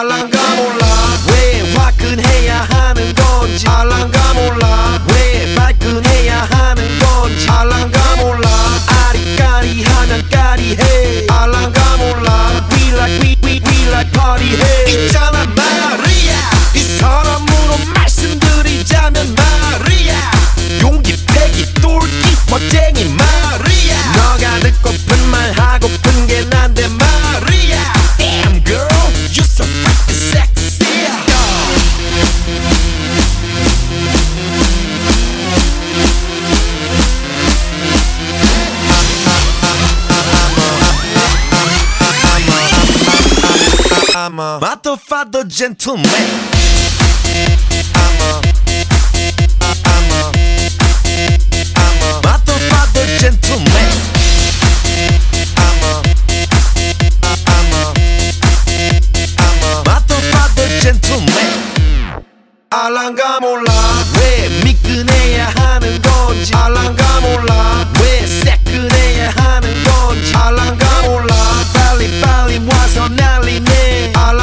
알랑가 몰라. 왜 화끈해야 하는 건지 알랑가 몰라. 왜 발끈해야 하는 건지 알랑가 몰라. 아리까리 하면 까리해. 알랑가 몰라. We like we we we like party 해 I'm a motherfucker gentleman. Alangamos la personality. I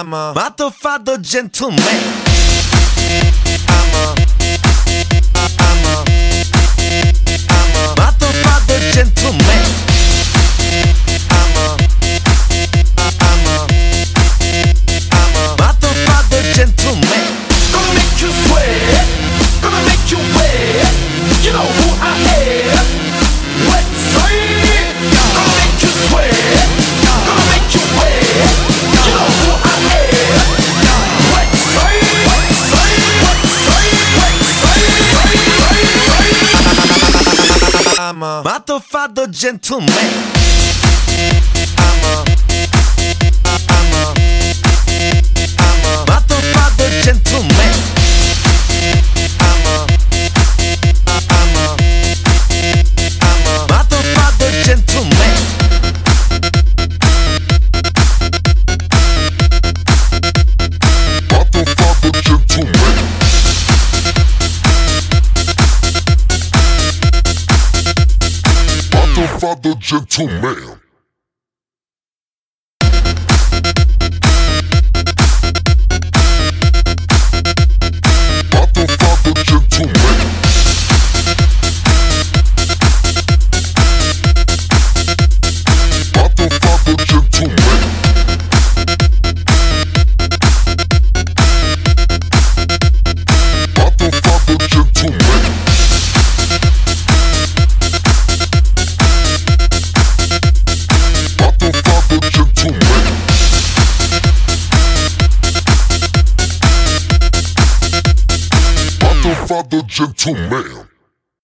ama. Ma t'ho fatto gentleman. Ama. Ama. Ama. Ma t'ho fatto gentleman. I'm a motherfucker gentleman. I'm a Father, gentleman. father, gentleman.